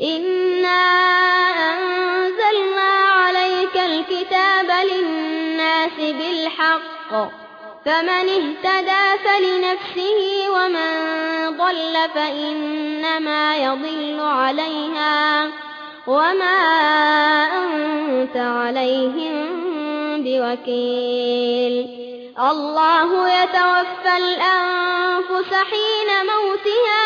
إنا أنزلنا عليك الكتاب للناس بالحق فمن اهتدى فلنفسه ومن ضل فإنما يضل عليها وما أنت عليهم بوكيل. الله يتوفى الأنفس حين موتها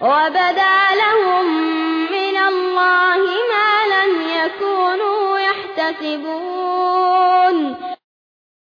وبدا لهم من الله ما لم يكونوا يحتسبون